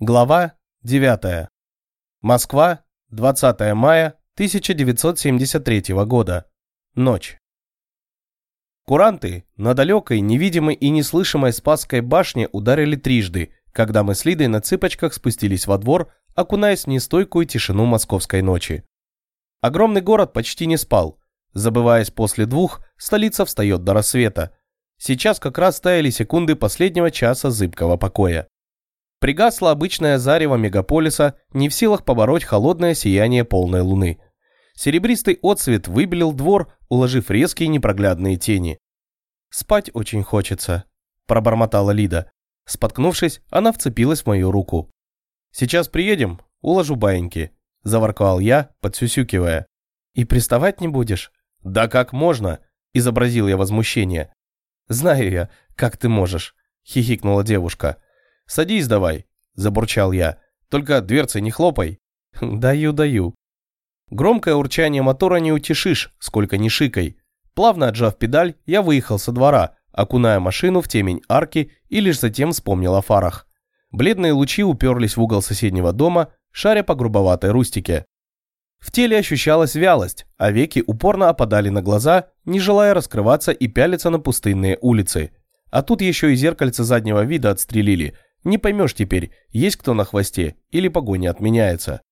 Глава 9. Москва, 20 мая 1973 года. Ночь. Куранты на далекой, невидимой и неслышимой Спасской башне ударили трижды, когда мы с Лидой на цыпочках спустились во двор, окунаясь в нестойкую тишину московской ночи. Огромный город почти не спал. Забываясь после двух, столица встает до рассвета. Сейчас как раз стояли секунды последнего часа зыбкого покоя. Пригасло обычное зарево мегаполиса, не в силах побороть холодное сияние полной луны. Серебристый отсвет выбелил двор, уложив резкие непроглядные тени. «Спать очень хочется», – пробормотала Лида. Споткнувшись, она вцепилась в мою руку. «Сейчас приедем, уложу баиньки», – заворковал я, подсюсюкивая. «И приставать не будешь?» «Да как можно?» – изобразил я возмущение. «Знаю я, как ты можешь», – хихикнула девушка. «Садись давай», – забурчал я. «Только дверцы не хлопай». «Даю, даю». Громкое урчание мотора не утешишь, сколько ни шикай. Плавно отжав педаль, я выехал со двора, окуная машину в темень арки и лишь затем вспомнил о фарах. Бледные лучи уперлись в угол соседнего дома, шаря по грубоватой рустике. В теле ощущалась вялость, а веки упорно опадали на глаза, не желая раскрываться и пялиться на пустынные улицы. А тут еще и зеркальце заднего вида отстрелили, не поймешь теперь, есть кто на хвосте или погоня отменяется.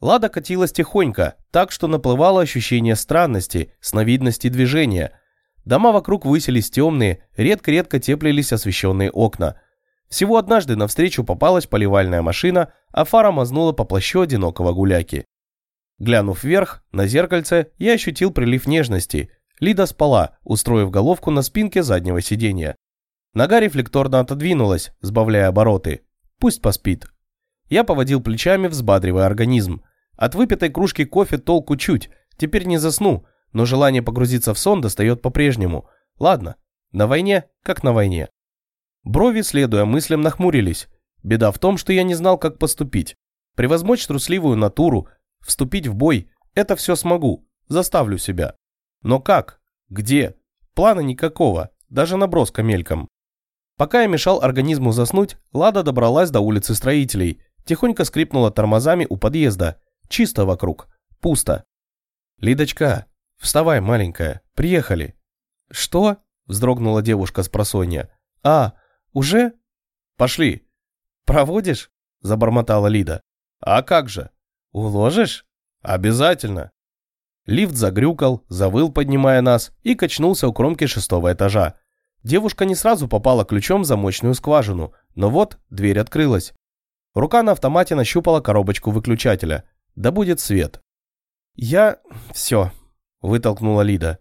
Лада катилась тихонько, так что наплывало ощущение странности, сновидности движения. Дома вокруг высились темные, редко-редко теплились освещенные окна. Всего однажды навстречу попалась поливальная машина, а фара мазнула по плащу одинокого гуляки. Глянув вверх, на зеркальце, я ощутил прилив нежности. Лида спала, устроив головку на спинке заднего сиденья. Нога рефлекторно отодвинулась, сбавляя обороты. Пусть поспит. Я поводил плечами, взбадривая организм. От выпитой кружки кофе толку чуть. Теперь не засну, но желание погрузиться в сон достает по-прежнему. Ладно, на войне, как на войне. Брови, следуя мыслям, нахмурились. Беда в том, что я не знал, как поступить. Превозмочь трусливую натуру, вступить в бой – это все смогу, заставлю себя. Но как? Где? Плана никакого, даже наброска мельком. Пока я мешал организму заснуть, Лада добралась до улицы строителей, тихонько скрипнула тормозами у подъезда. Чисто вокруг. Пусто. «Лидочка, вставай, маленькая, приехали». «Что?» – вздрогнула девушка с просонья. «А, уже?» «Пошли». «Проводишь?» – забормотала Лида. «А как же?» «Уложишь?» «Обязательно». Лифт загрюкал, завыл, поднимая нас, и качнулся у кромки шестого этажа. Девушка не сразу попала ключом в замочную скважину, но вот дверь открылась. Рука на автомате нащупала коробочку выключателя. Да будет свет. «Я... все», – вытолкнула Лида.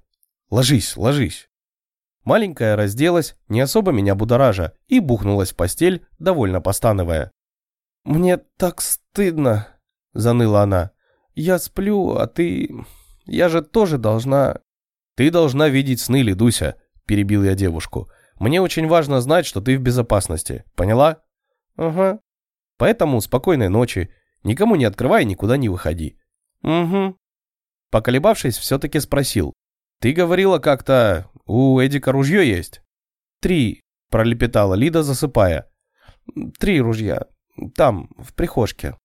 «Ложись, ложись». Маленькая разделась, не особо меня будоража, и бухнулась в постель, довольно постановая. «Мне так стыдно», – заныла она. «Я сплю, а ты... Я же тоже должна...» «Ты должна видеть сны, Лидуся», перебил я девушку. Мне очень важно знать, что ты в безопасности. Поняла? Ага. Поэтому спокойной ночи. Никому не открывай, никуда не выходи. Угу. Поколебавшись, все-таки спросил. Ты говорила как-то, у Эдика ружье есть? Три, пролепетала Лида, засыпая. Три ружья. Там, в прихожке.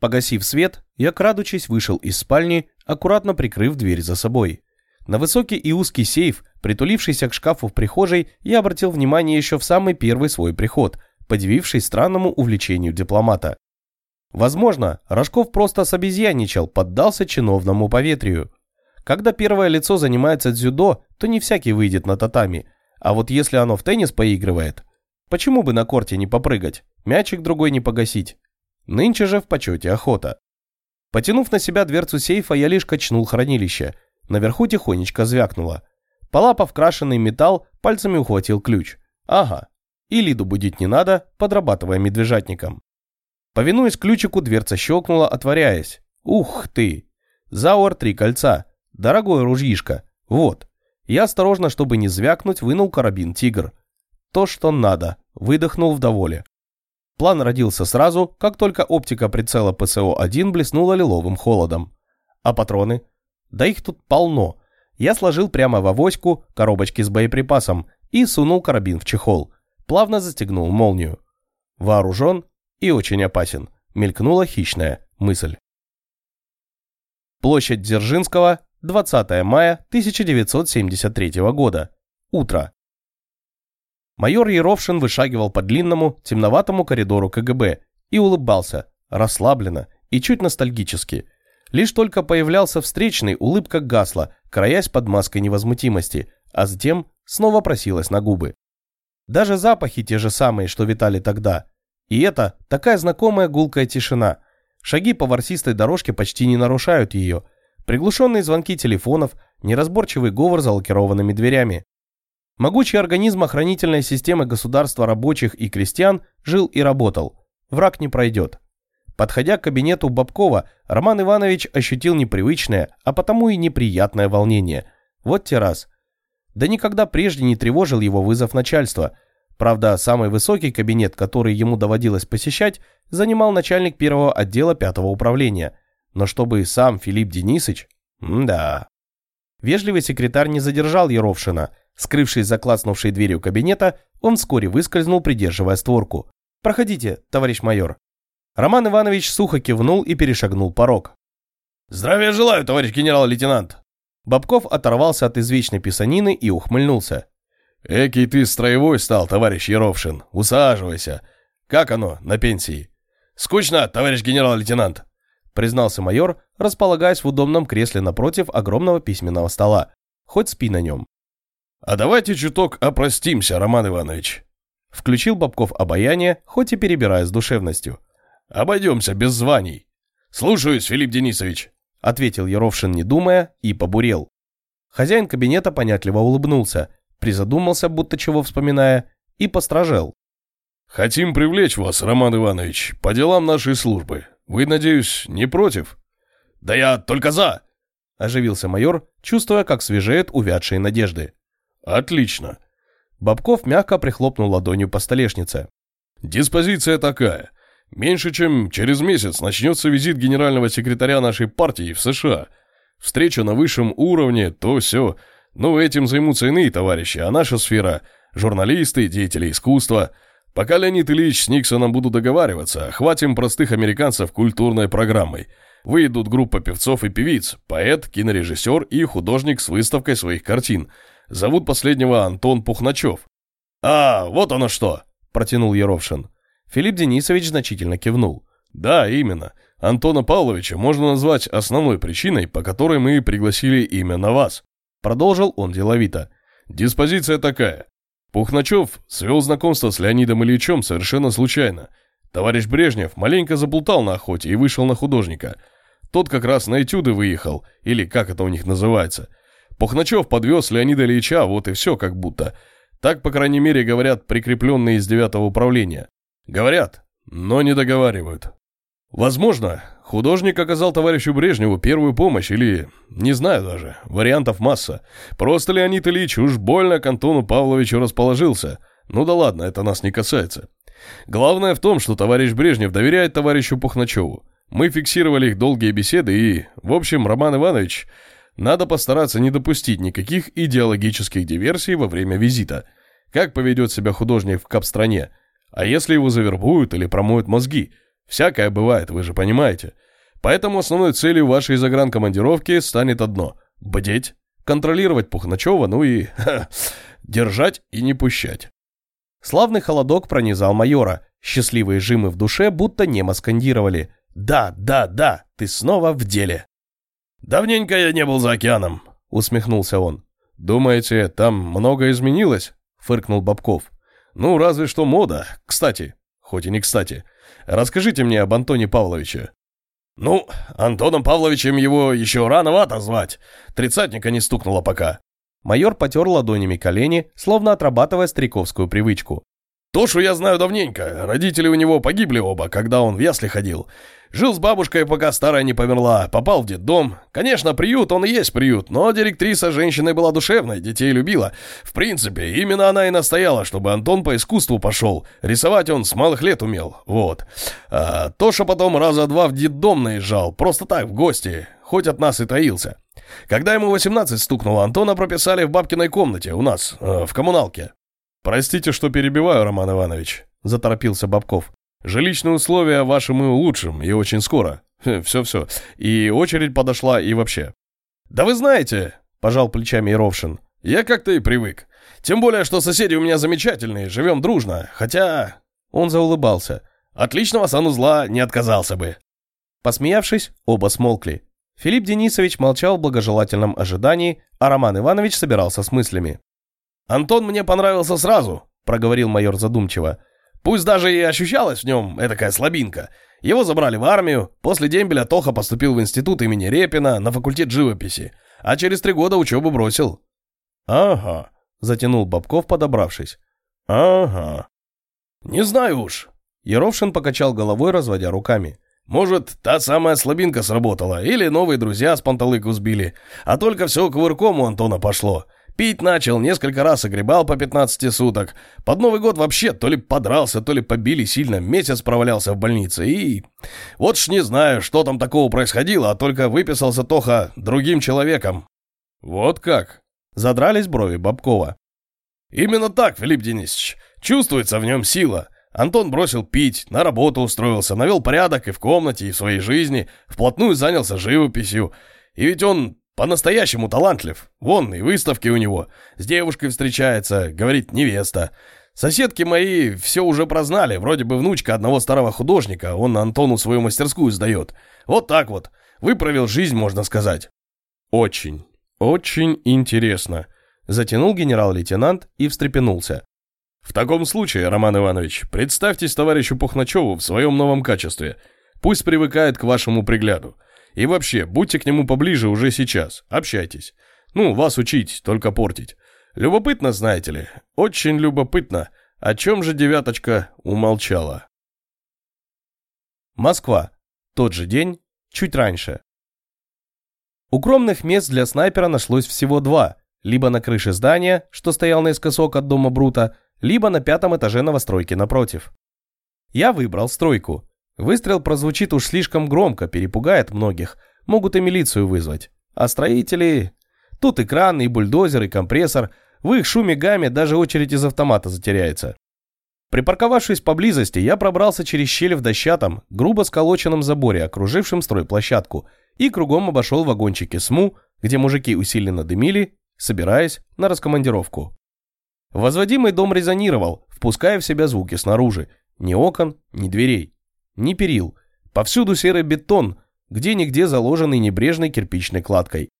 Погасив свет, я, крадучись, вышел из спальни, аккуратно прикрыв дверь за собой. На высокий и узкий сейф, притулившийся к шкафу в прихожей, я обратил внимание еще в самый первый свой приход, подивившись странному увлечению дипломата. Возможно, Рожков просто собезьяничал, поддался чиновному поветрию. Когда первое лицо занимается дзюдо, то не всякий выйдет на татами. А вот если оно в теннис поигрывает, почему бы на корте не попрыгать, мячик другой не погасить? Нынче же в почете охота. Потянув на себя дверцу сейфа, я лишь качнул хранилище – Наверху тихонечко звякнуло. Полапав крашеный металл, пальцами ухватил ключ. Ага. И Лиду будить не надо, подрабатывая медвежатником. Повинуясь ключику, дверца щелкнула, отворяясь. Ух ты! Зауэр три кольца. Дорогое ружьишко. Вот. Я осторожно, чтобы не звякнуть, вынул карабин «Тигр». То, что надо. Выдохнул в доволе. План родился сразу, как только оптика прицела ПСО-1 блеснула лиловым холодом. А патроны? Да их тут полно. Я сложил прямо в авоську коробочки с боеприпасом и сунул карабин в чехол. Плавно застегнул молнию. Вооружен и очень опасен, мелькнула хищная мысль. Площадь Дзержинского, 20 мая 1973 года. Утро. Майор Еровшин вышагивал по длинному, темноватому коридору КГБ и улыбался, расслабленно и чуть ностальгически. Лишь только появлялся встречный, улыбка гасла, краясь под маской невозмутимости, а затем снова просилась на губы. Даже запахи те же самые, что витали тогда. И это такая знакомая гулкая тишина. Шаги по ворсистой дорожке почти не нарушают ее. Приглушенные звонки телефонов, неразборчивый говор за лакированными дверями. Могучий организм охранительной системы государства рабочих и крестьян жил и работал. Враг не пройдет. Подходя к кабинету Бабкова, Роман Иванович ощутил непривычное, а потому и неприятное волнение. Вот те раз. Да никогда прежде не тревожил его вызов начальства. Правда, самый высокий кабинет, который ему доводилось посещать, занимал начальник первого отдела пятого управления. Но чтобы сам Филипп Денисович... да. Вежливый секретарь не задержал Еровшина. Скрывшись за клацнувшей дверью кабинета, он вскоре выскользнул, придерживая створку. «Проходите, товарищ майор». Роман Иванович сухо кивнул и перешагнул порог. «Здравия желаю, товарищ генерал-лейтенант!» Бабков оторвался от извечной писанины и ухмыльнулся. «Экий ты строевой стал, товарищ Еровшин. Усаживайся. Как оно на пенсии?» «Скучно, товарищ генерал-лейтенант», признался майор, располагаясь в удобном кресле напротив огромного письменного стола. Хоть спи на нем. «А давайте чуток опростимся, Роман Иванович». Включил Бабков обаяние, хоть и перебирая с душевностью. Обойдемся без званий. Слушаюсь, Филипп Денисович. Ответил Яровшин, не думая, и побурел. Хозяин кабинета понятливо улыбнулся, призадумался, будто чего вспоминая, и постражел. «Хотим привлечь вас, Роман Иванович, по делам нашей службы. Вы, надеюсь, не против?» «Да я только за!» – оживился майор, чувствуя, как свежеют увядшие надежды. «Отлично!» Бабков мягко прихлопнул ладонью по столешнице. «Диспозиция такая. Меньше чем через месяц начнется визит генерального секретаря нашей партии в США. Встреча на высшем уровне, то все. Ну, этим займутся иные товарищи, а наша сфера – журналисты, деятели искусства. Пока Леонид Ильич с Никсоном будут договариваться, хватим простых американцев культурной программой. Выйдут группа певцов и певиц, поэт, кинорежиссер и художник с выставкой своих картин. Зовут последнего Антон Пухначев. «А, вот оно что!» – протянул Еровшин. Филипп Денисович значительно кивнул. «Да, именно. Антона Павловича можно назвать основной причиной, по которой мы пригласили именно вас». Продолжил он деловито. «Диспозиция такая. Пухначев свел знакомство с Леонидом Ильичем совершенно случайно. Товарищ Брежнев маленько заплутал на охоте и вышел на художника. Тот как раз на этюды выехал, или как это у них называется. Пухначев подвез Леонида Ильича, вот и все как будто. Так, по крайней мере, говорят прикрепленные из девятого управления. Говорят, но не договаривают. Возможно, художник оказал товарищу Брежневу первую помощь или, не знаю даже, вариантов масса. Просто Леонид Ильич уж больно к Антону Павловичу расположился. Ну да ладно, это нас не касается. Главное в том, что товарищ Брежнев доверяет товарищу Пухначеву. Мы фиксировали их долгие беседы и, в общем, Роман Иванович, надо постараться не допустить никаких идеологических диверсий во время визита. Как поведет себя художник в кап-стране – а если его завербуют или промоют мозги? Всякое бывает, вы же понимаете. Поэтому основной целью вашей загранкомандировки станет одно – бдеть, контролировать Пухначева, ну и ха, держать и не пущать. Славный холодок пронизал майора. Счастливые жимы в душе будто немо скандировали. «Да, да, да, ты снова в деле!» «Давненько я не был за океаном», — усмехнулся он. «Думаете, там много изменилось?» — фыркнул Бабков. Ну, разве что мода. Кстати, хоть и не кстати. Расскажите мне об Антоне Павловиче. Ну, Антоном Павловичем его еще рановато звать. Тридцатника не стукнуло пока. Майор потер ладонями колени, словно отрабатывая стариковскую привычку. Тошу я знаю давненько. Родители у него погибли оба, когда он в ясли ходил. Жил с бабушкой, пока старая не померла. Попал в детдом. Конечно, приют, он и есть приют, но директриса женщиной была душевной, детей любила. В принципе, именно она и настояла, чтобы Антон по искусству пошел. Рисовать он с малых лет умел. Вот. А Тоша потом раза два в детдом наезжал, просто так, в гости, хоть от нас и таился. Когда ему 18 стукнуло, Антона прописали в бабкиной комнате у нас, э, в коммуналке. «Простите, что перебиваю, Роман Иванович», – заторопился Бабков. Жилищные условия ваши мы улучшим, и очень скоро. Все-все. И очередь подошла, и вообще. Да вы знаете, пожал плечами Еровшин, я как-то и привык. Тем более, что соседи у меня замечательные, живем дружно. Хотя... Он заулыбался. Отличного санузла не отказался бы. Посмеявшись, оба смолкли. Филипп Денисович молчал в благожелательном ожидании, а Роман Иванович собирался с мыслями. «Антон мне понравился сразу», — проговорил майор задумчиво. «Пусть даже и ощущалась в нем этакая слабинка. Его забрали в армию, после дембеля Тоха поступил в институт имени Репина на факультет живописи, а через три года учебу бросил». «Ага», — затянул Бабков, подобравшись. «Ага». «Не знаю уж». Еровшин покачал головой, разводя руками. Может, та самая слабинка сработала, или новые друзья с панталыку сбили. А только все кувырком у Антона пошло. Пить начал, несколько раз огребал по 15 суток. Под Новый год вообще то ли подрался, то ли побили сильно, месяц провалялся в больнице. И вот ж не знаю, что там такого происходило, а только выписался Тоха другим человеком. Вот как? Задрались брови Бабкова. Именно так, Филипп Денисович. Чувствуется в нем сила. Антон бросил пить, на работу устроился, навел порядок и в комнате, и в своей жизни, вплотную занялся живописью. И ведь он по-настоящему талантлив. Вон, и выставки у него. С девушкой встречается, говорит невеста. Соседки мои все уже прознали, вроде бы внучка одного старого художника, он Антону свою мастерскую сдает. Вот так вот. Выправил жизнь, можно сказать. Очень, очень интересно. Затянул генерал-лейтенант и встрепенулся. В таком случае, Роман Иванович, представьтесь товарищу Пухначеву в своем новом качестве. Пусть привыкает к вашему пригляду. И вообще, будьте к нему поближе уже сейчас, общайтесь. Ну, вас учить, только портить. Любопытно, знаете ли, очень любопытно, о чем же девяточка умолчала. Москва. Тот же день, чуть раньше. Укромных мест для снайпера нашлось всего два, либо на крыше здания, что стоял наискосок от дома Брута, либо на пятом этаже новостройки напротив. Я выбрал стройку. Выстрел прозвучит уж слишком громко, перепугает многих, могут и милицию вызвать. А строители... Тут и и бульдозер, и компрессор. В их шуме гамме даже очередь из автомата затеряется. Припарковавшись поблизости, я пробрался через щель в дощатом, грубо сколоченном заборе, окружившем стройплощадку, и кругом обошел вагончики СМУ, где мужики усиленно дымили, собираясь на раскомандировку. Возводимый дом резонировал, впуская в себя звуки снаружи. Ни окон, ни дверей, ни перил. Повсюду серый бетон, где-нигде заложенный небрежной кирпичной кладкой.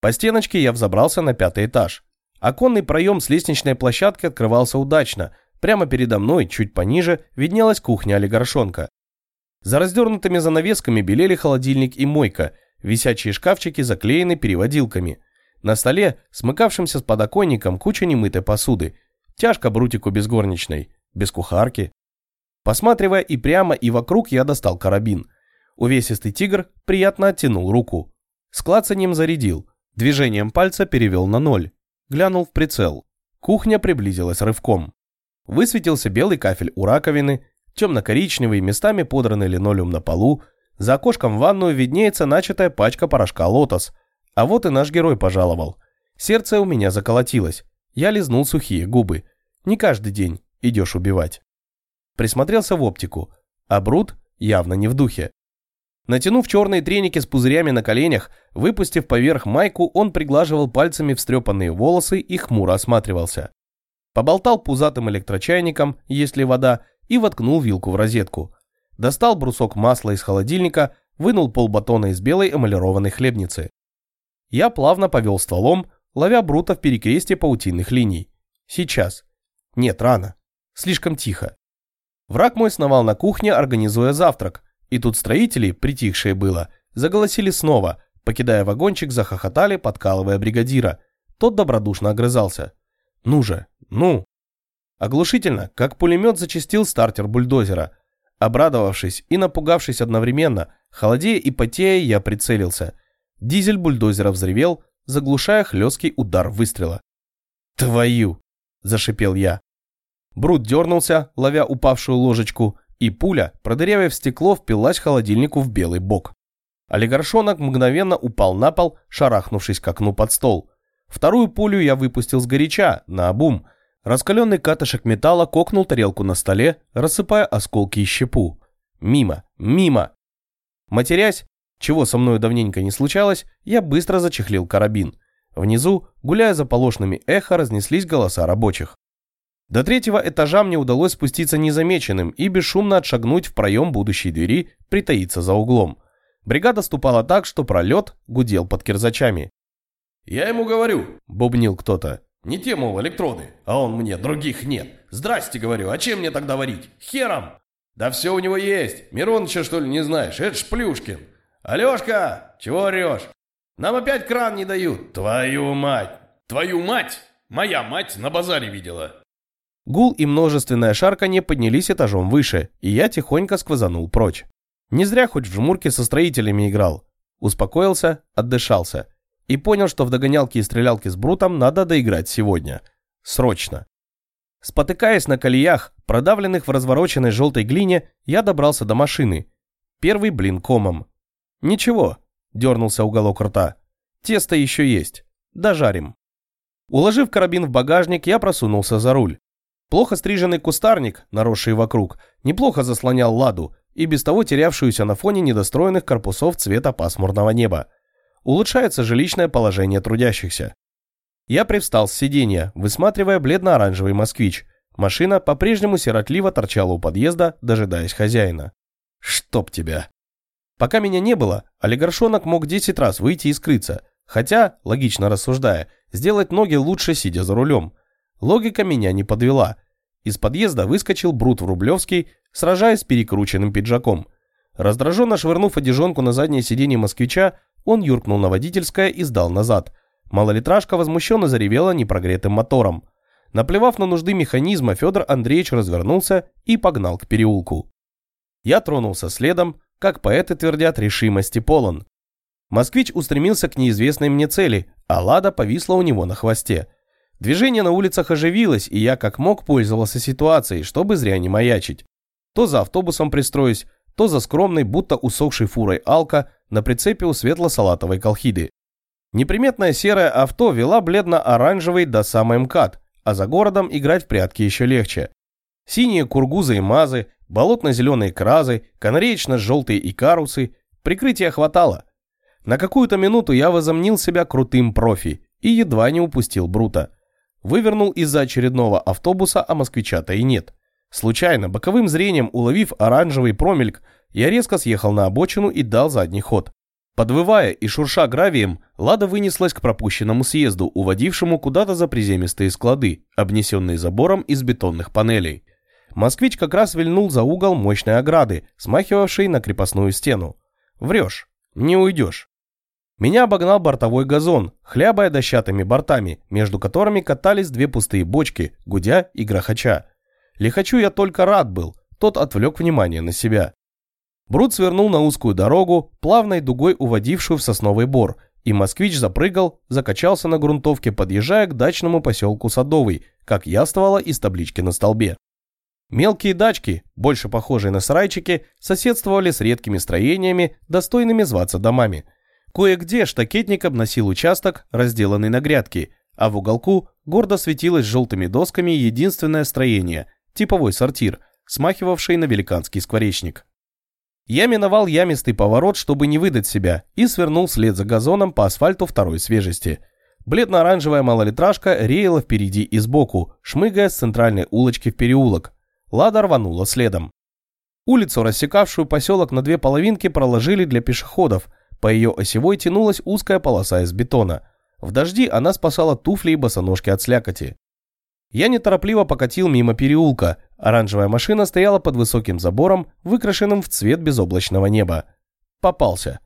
По стеночке я взобрался на пятый этаж. Оконный проем с лестничной площадки открывался удачно. Прямо передо мной, чуть пониже, виднелась кухня олигаршонка. За раздернутыми занавесками белели холодильник и мойка. Висячие шкафчики заклеены переводилками. На столе, смыкавшемся с подоконником, куча немытой посуды. Тяжко брутику без горничной, без кухарки. Посматривая и прямо, и вокруг, я достал карабин. Увесистый тигр приятно оттянул руку. С клацанием зарядил. Движением пальца перевел на ноль. Глянул в прицел. Кухня приблизилась рывком. Высветился белый кафель у раковины, темно-коричневый, местами подранный линолеум на полу. За окошком в ванную виднеется начатая пачка порошка «Лотос», а вот и наш герой пожаловал. Сердце у меня заколотилось. Я лизнул сухие губы. Не каждый день идешь убивать. Присмотрелся в оптику. А Брут явно не в духе. Натянув черные треники с пузырями на коленях, выпустив поверх майку, он приглаживал пальцами встрепанные волосы и хмуро осматривался. Поболтал пузатым электрочайником, есть ли вода, и воткнул вилку в розетку. Достал брусок масла из холодильника, вынул полбатона из белой эмалированной хлебницы. Я плавно повел стволом, ловя Брута в перекрестие паутинных линий. Сейчас. Нет, рано. Слишком тихо. Враг мой сновал на кухне, организуя завтрак. И тут строители, притихшие было, заголосили снова, покидая вагончик, захохотали, подкалывая бригадира. Тот добродушно огрызался. «Ну же, ну!» Оглушительно, как пулемет зачистил стартер бульдозера. Обрадовавшись и напугавшись одновременно, холодея и потея, я прицелился – Дизель бульдозера взревел, заглушая хлесткий удар выстрела. «Твою!» – зашипел я. Брут дернулся, ловя упавшую ложечку, и пуля, продырявив стекло, впилась холодильнику в белый бок. Олигаршонок мгновенно упал на пол, шарахнувшись к окну под стол. Вторую пулю я выпустил сгоряча, на обум. Раскаленный катышек металла кокнул тарелку на столе, рассыпая осколки и щепу. Мимо, мимо. Матерясь, чего со мною давненько не случалось, я быстро зачехлил карабин. Внизу, гуляя за полошными эхо, разнеслись голоса рабочих. До третьего этажа мне удалось спуститься незамеченным и бесшумно отшагнуть в проем будущей двери, притаиться за углом. Бригада ступала так, что пролет гудел под кирзачами. «Я ему говорю», — бубнил кто-то. «Не те, мол, электроды, а он мне, других нет. Здрасте, говорю, а чем мне тогда варить? Хером!» «Да все у него есть. Мироныча, что ли, не знаешь? Это ж Плюшкин. Алешка, чего орешь? Нам опять кран не дают. Твою мать! Твою мать! Моя мать на базаре видела. Гул и множественное шарканье поднялись этажом выше, и я тихонько сквозанул прочь. Не зря хоть в жмурке со строителями играл. Успокоился, отдышался. И понял, что в догонялки и стрелялки с Брутом надо доиграть сегодня. Срочно. Спотыкаясь на колеях, продавленных в развороченной желтой глине, я добрался до машины. Первый блин комом. Ничего, дернулся уголок рта. Тесто еще есть. Дожарим. Уложив карабин в багажник, я просунулся за руль. Плохо стриженный кустарник, наросший вокруг, неплохо заслонял ладу и без того терявшуюся на фоне недостроенных корпусов цвета пасмурного неба. Улучшается жилищное положение трудящихся. Я привстал с сиденья, высматривая бледно-оранжевый москвич. Машина по-прежнему сиротливо торчала у подъезда, дожидаясь хозяина. «Чтоб тебя!» Пока меня не было, олигаршонок мог 10 раз выйти и скрыться, хотя, логично рассуждая, сделать ноги лучше, сидя за рулем – Логика меня не подвела. Из подъезда выскочил Брут в Рублевский, сражаясь с перекрученным пиджаком. Раздраженно швырнув одежонку на заднее сиденье москвича, он юркнул на водительское и сдал назад. Малолитражка возмущенно заревела непрогретым мотором. Наплевав на нужды механизма, Федор Андреевич развернулся и погнал к переулку. Я тронулся следом, как поэты твердят, решимости полон. Москвич устремился к неизвестной мне цели, а Лада повисла у него на хвосте. Движение на улицах оживилось, и я как мог пользовался ситуацией, чтобы зря не маячить. То за автобусом пристроюсь, то за скромной, будто усохшей фурой алка на прицепе у светло-салатовой колхиды. Неприметное серое авто вела бледно-оранжевый до самой МКАД, а за городом играть в прятки еще легче. Синие кургузы и мазы, болотно-зеленые кразы, канареечно-желтые икарусы. Прикрытия хватало. На какую-то минуту я возомнил себя крутым профи и едва не упустил Брута. Вывернул из-за очередного автобуса, а москвича-то и нет. Случайно, боковым зрением уловив оранжевый промельк, я резко съехал на обочину и дал задний ход. Подвывая и шурша гравием, Лада вынеслась к пропущенному съезду, уводившему куда-то за приземистые склады, обнесенные забором из бетонных панелей. Москвич как раз вильнул за угол мощной ограды, смахивавшей на крепостную стену. Врешь, не уйдешь. Меня обогнал бортовой газон, хлябая дощатыми бортами, между которыми катались две пустые бочки, гудя и грохоча. Лихачу я только рад был, тот отвлек внимание на себя. Брут свернул на узкую дорогу, плавной дугой уводившую в сосновый бор, и москвич запрыгал, закачался на грунтовке, подъезжая к дачному поселку Садовый, как яствовало из таблички на столбе. Мелкие дачки, больше похожие на сарайчики, соседствовали с редкими строениями, достойными зваться домами – Кое-где штакетник обносил участок, разделанный на грядки, а в уголку гордо светилось желтыми досками единственное строение – типовой сортир, смахивавший на великанский скворечник. Я миновал ямистый поворот, чтобы не выдать себя, и свернул вслед за газоном по асфальту второй свежести. Бледно-оранжевая малолитражка реяла впереди и сбоку, шмыгая с центральной улочки в переулок. Лада рванула следом. Улицу, рассекавшую поселок на две половинки, проложили для пешеходов – по ее осевой тянулась узкая полоса из бетона. В дожди она спасала туфли и босоножки от слякоти. Я неторопливо покатил мимо переулка. Оранжевая машина стояла под высоким забором, выкрашенным в цвет безоблачного неба. Попался.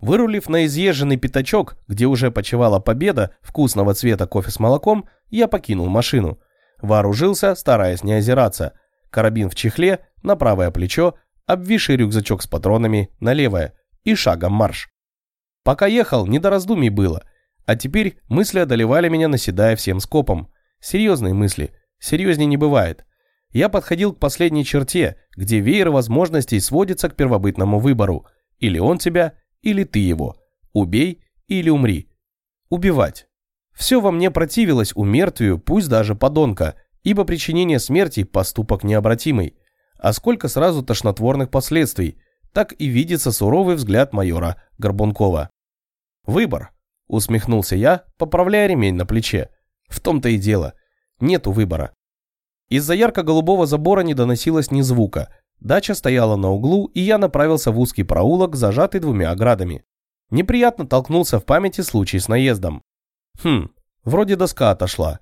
Вырулив на изъезженный пятачок, где уже почивала победа вкусного цвета кофе с молоком, я покинул машину. Вооружился, стараясь не озираться. Карабин в чехле, на правое плечо, обвисший рюкзачок с патронами на левое и шагом марш. Пока ехал, не до раздумий было. А теперь мысли одолевали меня, наседая всем скопом. Серьезные мысли. Серьезнее не бывает. Я подходил к последней черте, где веер возможностей сводится к первобытному выбору. Или он тебя, или ты его. Убей или умри. Убивать. Все во мне противилось умертвию, пусть даже подонка, ибо причинение смерти – поступок необратимый, а сколько сразу тошнотворных последствий, так и видится суровый взгляд майора Горбункова. «Выбор», – усмехнулся я, поправляя ремень на плече. «В том-то и дело. Нету выбора». Из-за ярко-голубого забора не доносилось ни звука. Дача стояла на углу, и я направился в узкий проулок, зажатый двумя оградами. Неприятно толкнулся в памяти случай с наездом. Хм, вроде доска отошла.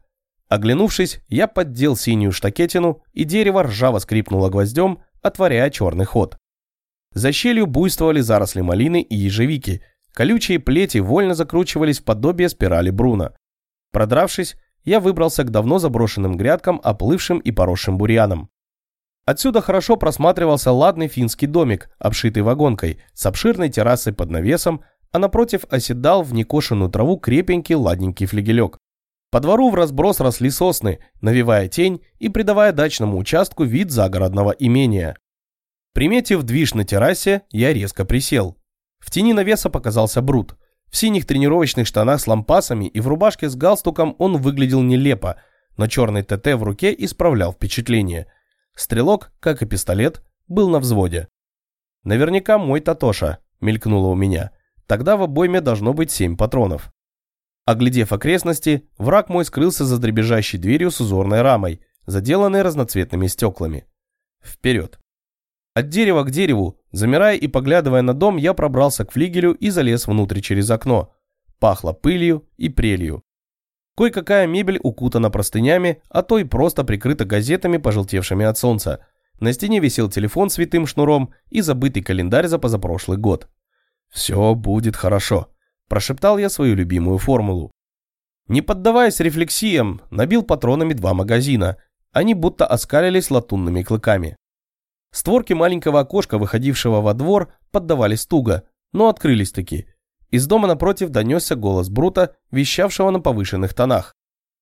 Оглянувшись, я поддел синюю штакетину, и дерево ржаво скрипнуло гвоздем, отворяя черный ход. За щелью буйствовали заросли малины и ежевики. Колючие плети вольно закручивались в подобие спирали Бруна. Продравшись, я выбрался к давно заброшенным грядкам, оплывшим и поросшим бурьяном. Отсюда хорошо просматривался ладный финский домик, обшитый вагонкой, с обширной террасой под навесом, а напротив оседал в некошенную траву крепенький ладненький флегелек. По двору в разброс росли сосны, навевая тень и придавая дачному участку вид загородного имения. Приметив движ на террасе, я резко присел. В тени навеса показался Брут. В синих тренировочных штанах с лампасами и в рубашке с галстуком он выглядел нелепо, но черный ТТ в руке исправлял впечатление. Стрелок, как и пистолет, был на взводе. Наверняка мой Татоша, мелькнуло у меня. Тогда в обойме должно быть семь патронов. Оглядев окрестности, враг мой скрылся за дребезжащей дверью с узорной рамой, заделанной разноцветными стеклами. Вперед. От дерева к дереву, замирая и поглядывая на дом, я пробрался к флигелю и залез внутрь через окно. Пахло пылью и прелью. Кое-какая мебель укутана простынями, а то и просто прикрыта газетами, пожелтевшими от солнца. На стене висел телефон с витым шнуром и забытый календарь за позапрошлый год. «Все будет хорошо», – прошептал я свою любимую формулу. Не поддаваясь рефлексиям, набил патронами два магазина. Они будто оскалились латунными клыками. Створки маленького окошка, выходившего во двор, поддавались туго, но открылись таки. Из дома напротив донесся голос Брута, вещавшего на повышенных тонах.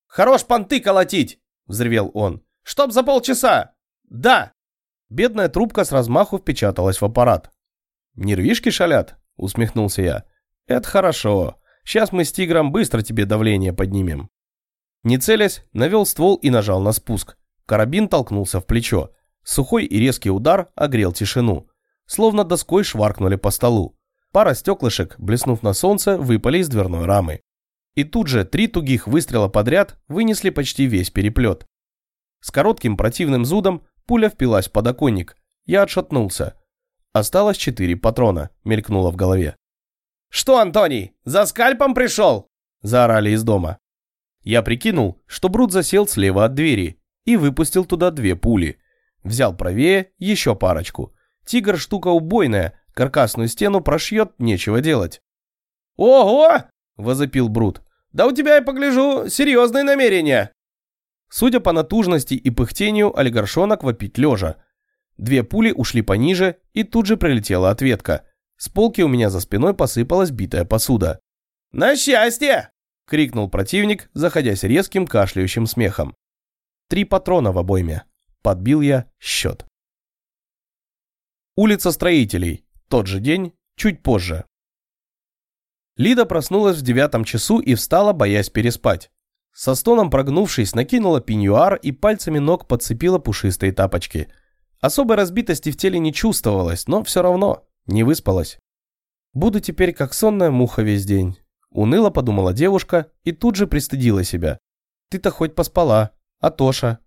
«Хорош понты колотить!» – взревел он. «Чтоб за полчаса!» «Да!» Бедная трубка с размаху впечаталась в аппарат. «Нервишки шалят?» усмехнулся я. Это хорошо. Сейчас мы с тигром быстро тебе давление поднимем. Не целясь, навел ствол и нажал на спуск. Карабин толкнулся в плечо. Сухой и резкий удар огрел тишину. Словно доской шваркнули по столу. Пара стеклышек, блеснув на солнце, выпали из дверной рамы. И тут же три тугих выстрела подряд вынесли почти весь переплет. С коротким противным зудом пуля впилась в подоконник. Я отшатнулся. Осталось четыре патрона, мелькнуло в голове. «Что, Антоний, за скальпом пришел?» Заорали из дома. Я прикинул, что Брут засел слева от двери и выпустил туда две пули. Взял правее еще парочку. Тигр штука убойная, каркасную стену прошьет, нечего делать. «Ого!» – возопил Брут. «Да у тебя, я погляжу, серьезные намерения!» Судя по натужности и пыхтению, олигаршонок вопить лежа – Две пули ушли пониже, и тут же прилетела ответка. С полки у меня за спиной посыпалась битая посуда. «На счастье!» — крикнул противник, заходясь резким кашляющим смехом. Три патрона в обойме. Подбил я счет. Улица строителей. Тот же день, чуть позже. Лида проснулась в девятом часу и встала, боясь переспать. Со стоном прогнувшись, накинула пеньюар и пальцами ног подцепила пушистые тапочки – Особой разбитости в теле не чувствовалось, но все равно не выспалась. Буду теперь как сонная муха весь день. Уныло подумала девушка и тут же пристыдила себя. Ты-то хоть поспала, а Тоша?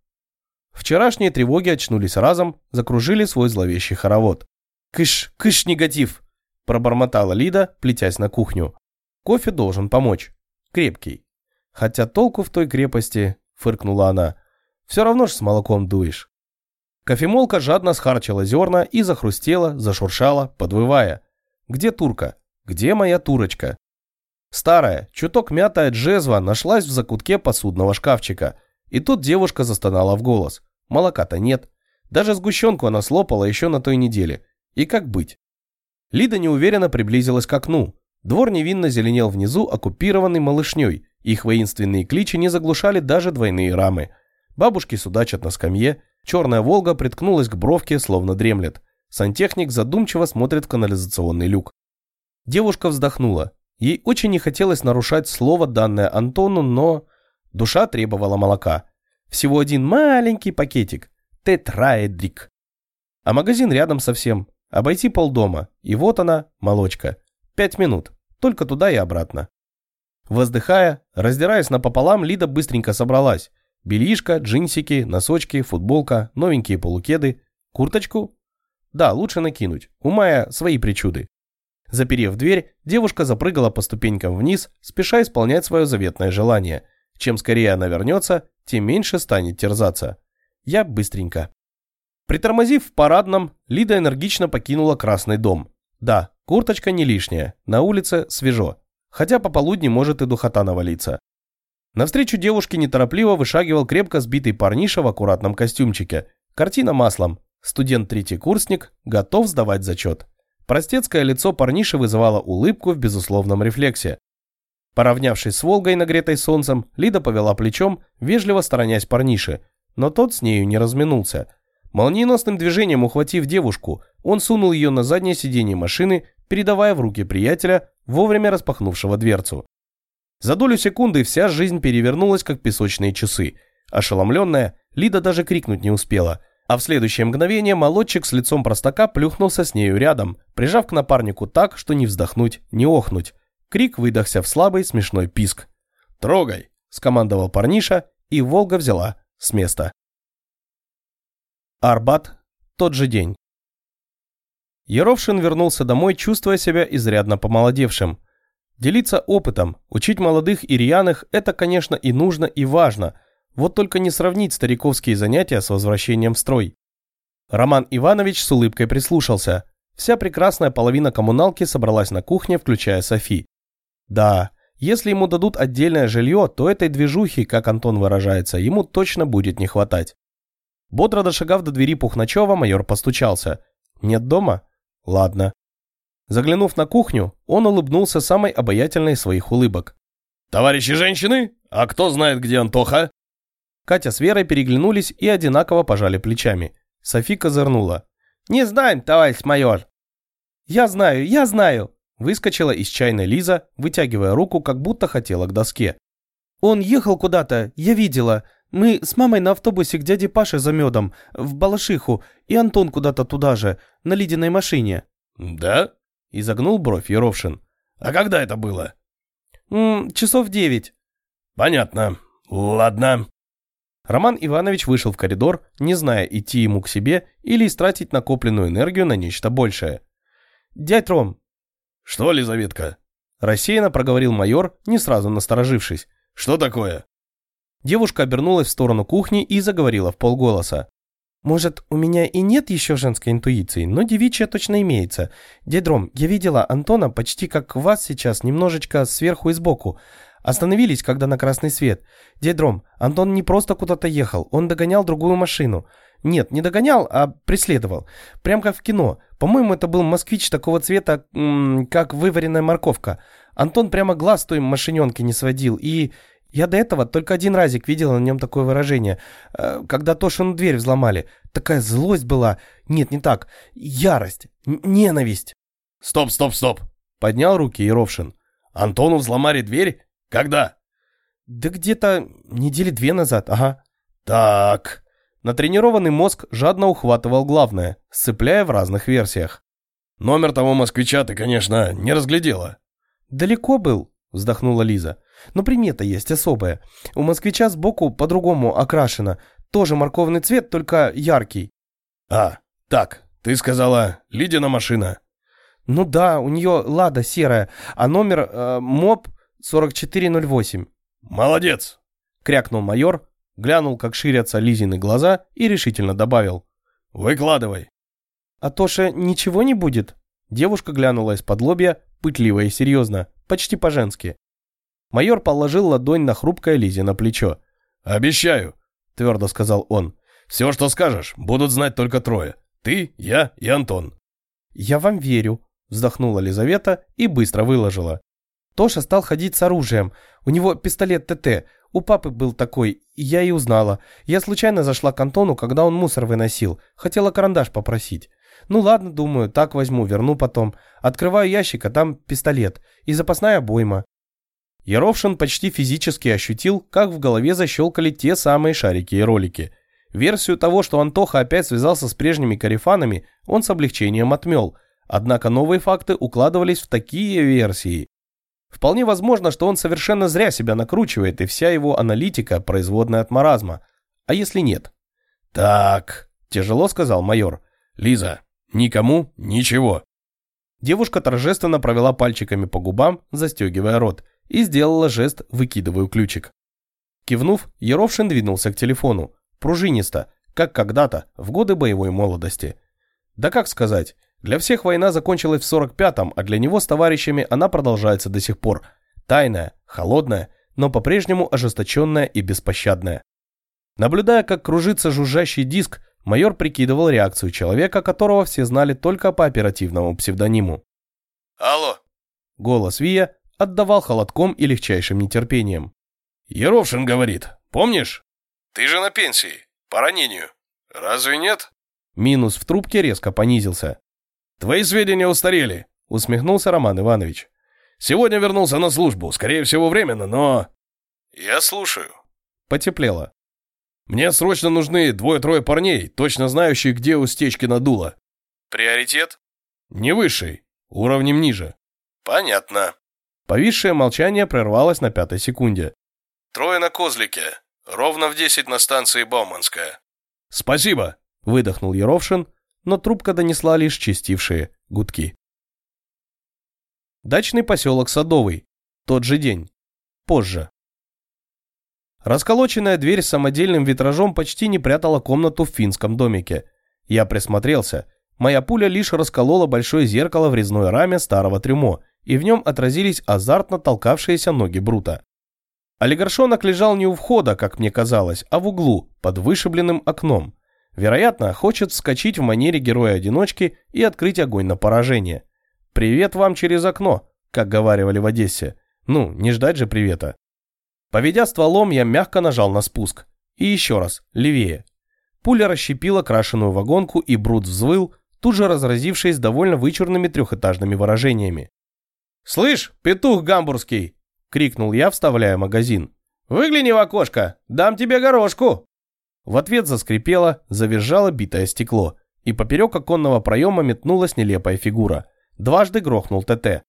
Вчерашние тревоги очнулись разом, закружили свой зловещий хоровод. «Кыш, кыш, негатив!» – пробормотала Лида, плетясь на кухню. «Кофе должен помочь. Крепкий. Хотя толку в той крепости, – фыркнула она, – все равно ж с молоком дуешь». Кофемолка жадно схарчила зерна и захрустела, зашуршала, подвывая. Где турка? Где моя турочка? Старая, чуток мятая джезва нашлась в закутке посудного шкафчика. И тут девушка застонала в голос. Молока-то нет. Даже сгущенку она слопала еще на той неделе. И как быть? Лида неуверенно приблизилась к окну. Двор невинно зеленел внизу, оккупированный малышней. Их воинственные кличи не заглушали даже двойные рамы. Бабушки судачат на скамье, Черная «Волга» приткнулась к бровке, словно дремлет. Сантехник задумчиво смотрит в канализационный люк. Девушка вздохнула. Ей очень не хотелось нарушать слово, данное Антону, но... Душа требовала молока. Всего один маленький пакетик. Тетраэдрик. А магазин рядом совсем. Обойти полдома. И вот она, молочка. Пять минут. Только туда и обратно. Воздыхая, раздираясь напополам, Лида быстренько собралась. Бельишко, джинсики, носочки, футболка, новенькие полукеды. Курточку? Да, лучше накинуть. У Мая свои причуды. Заперев дверь, девушка запрыгала по ступенькам вниз, спеша исполнять свое заветное желание. Чем скорее она вернется, тем меньше станет терзаться. Я быстренько. Притормозив в парадном, Лида энергично покинула Красный дом. Да, курточка не лишняя, на улице свежо, хотя пополудни может и духота навалиться. Навстречу девушке неторопливо вышагивал крепко сбитый парниша в аккуратном костюмчике. Картина маслом. Студент-третий-курсник, готов сдавать зачет. Простецкое лицо парниши вызывало улыбку в безусловном рефлексе. Поравнявшись с Волгой, нагретой солнцем, Лида повела плечом, вежливо сторонясь парниши, но тот с нею не разминулся. Молниеносным движением ухватив девушку, он сунул ее на заднее сиденье машины, передавая в руки приятеля, вовремя распахнувшего дверцу. За долю секунды вся жизнь перевернулась, как песочные часы. Ошеломленная, Лида даже крикнуть не успела – а в следующее мгновение молодчик с лицом простака плюхнулся с нею рядом, прижав к напарнику так, что не вздохнуть, не охнуть. Крик выдохся в слабый смешной писк. «Трогай!» – скомандовал парниша, и Волга взяла с места. Арбат. Тот же день. Еровшин вернулся домой, чувствуя себя изрядно помолодевшим. Делиться опытом, учить молодых и рьяных – это, конечно, и нужно, и важно – вот только не сравнить стариковские занятия с возвращением в строй. Роман Иванович с улыбкой прислушался. Вся прекрасная половина коммуналки собралась на кухне, включая Софи. Да, если ему дадут отдельное жилье, то этой движухи, как Антон выражается, ему точно будет не хватать. Бодро дошагав до двери Пухначева, майор постучался. «Нет дома? Ладно». Заглянув на кухню, он улыбнулся самой обаятельной своих улыбок. «Товарищи женщины, а кто знает, где Антоха?» Катя с Верой переглянулись и одинаково пожали плечами. Софи козырнула. «Не знаем, товарищ майор». «Я знаю, я знаю!» Выскочила из чайной Лиза, вытягивая руку, как будто хотела к доске. «Он ехал куда-то, я видела. Мы с мамой на автобусе к дяде Паше за медом, в Балашиху, и Антон куда-то туда же, на Лидиной машине». «Да?» – изогнул бровь Еровшин. «А когда это было?» М -м, «Часов девять». «Понятно. Ладно». Роман Иванович вышел в коридор, не зная, идти ему к себе или истратить накопленную энергию на нечто большее. «Дядь Ром!» «Что, Лизаветка?» Рассеянно проговорил майор, не сразу насторожившись. «Что такое?» Девушка обернулась в сторону кухни и заговорила в полголоса. «Может, у меня и нет еще женской интуиции, но девичья точно имеется. Дядь Ром, я видела Антона почти как вас сейчас, немножечко сверху и сбоку. Остановились, когда на красный свет. Дядь Ром, Антон не просто куда-то ехал, он догонял другую машину. Нет, не догонял, а преследовал. Прям как в кино. По-моему, это был москвич такого цвета, как вываренная морковка. Антон прямо глаз той машиненки не сводил. И я до этого только один разик видел на нем такое выражение. Э, когда Тошину дверь взломали. Такая злость была. Нет, не так. Ярость. Ненависть. Стоп, стоп, стоп. Поднял руки Еровшин. Антону взломали дверь? Когда? Да где-то недели две назад, ага. Так. Натренированный мозг жадно ухватывал главное, сцепляя в разных версиях. Номер того москвича ты, конечно, не разглядела. Далеко был, вздохнула Лиза. Но примета есть особая. У москвича сбоку по-другому окрашено. Тоже морковный цвет, только яркий. А, так, ты сказала, Лидина машина. Ну да, у нее лада серая, а номер э, МОП 4408. Молодец! Крякнул майор, глянул, как ширятся Лизины глаза и решительно добавил. Выкладывай. А Тоша ничего не будет? Девушка глянула из-под лобья, пытливо и серьезно, почти по-женски. Майор положил ладонь на хрупкое Лизе на плечо. «Обещаю», — твердо сказал он. «Все, что скажешь, будут знать только трое. Ты, я и Антон». «Я вам верю», — вздохнула Лизавета и быстро выложила. Тоша стал ходить с оружием. У него пистолет ТТ. У папы был такой, я и узнала. Я случайно зашла к Антону, когда он мусор выносил. Хотела карандаш попросить. Ну ладно, думаю, так возьму, верну потом. Открываю ящик, а там пистолет. И запасная обойма. Яровшин почти физически ощутил, как в голове защелкали те самые шарики и ролики. Версию того, что Антоха опять связался с прежними карифанами, он с облегчением отмел, однако новые факты укладывались в такие версии. Вполне возможно, что он совершенно зря себя накручивает, и вся его аналитика – производная от маразма. А если нет? «Так», – тяжело сказал майор. «Лиза, никому ничего». Девушка торжественно провела пальчиками по губам, застегивая рот, и сделала жест «выкидываю ключик». Кивнув, Еровшин двинулся к телефону, пружинисто, как когда-то, в годы боевой молодости. Да как сказать, для всех война закончилась в 45-м, а для него с товарищами она продолжается до сих пор. Тайная, холодная, но по-прежнему ожесточенная и беспощадная. Наблюдая, как кружится жужжащий диск, майор прикидывал реакцию человека, которого все знали только по оперативному псевдониму. «Алло!» Голос Вия отдавал холодком и легчайшим нетерпением. «Еровшин говорит, помнишь? Ты же на пенсии, по ранению. Разве нет?» Минус в трубке резко понизился. «Твои сведения устарели», — усмехнулся Роман Иванович. «Сегодня вернулся на службу, скорее всего, временно, но...» «Я слушаю». Потеплело. Мне срочно нужны двое-трое парней, точно знающих, где у стечки надуло. Приоритет? Не высший, уровнем ниже. Понятно. Повисшее молчание прервалось на пятой секунде. Трое на Козлике. Ровно в десять на станции Бауманская. Спасибо, выдохнул Еровшин, но трубка донесла лишь чистившие гудки. Дачный поселок Садовый. Тот же день. Позже. Расколоченная дверь с самодельным витражом почти не прятала комнату в финском домике. Я присмотрелся. Моя пуля лишь расколола большое зеркало в резной раме старого трюмо, и в нем отразились азартно толкавшиеся ноги Брута. Олигаршонок лежал не у входа, как мне казалось, а в углу, под вышибленным окном. Вероятно, хочет вскочить в манере героя-одиночки и открыть огонь на поражение. «Привет вам через окно», как говаривали в Одессе. Ну, не ждать же привета. Поведя стволом, я мягко нажал на спуск. И еще раз, левее. Пуля расщепила крашеную вагонку, и Брут взвыл, тут же разразившись довольно вычурными трехэтажными выражениями. «Слышь, петух гамбургский!» — крикнул я, вставляя магазин. «Выгляни в окошко, дам тебе горошку!» В ответ заскрипело, завизжало битое стекло, и поперек оконного проема метнулась нелепая фигура. Дважды грохнул ТТ.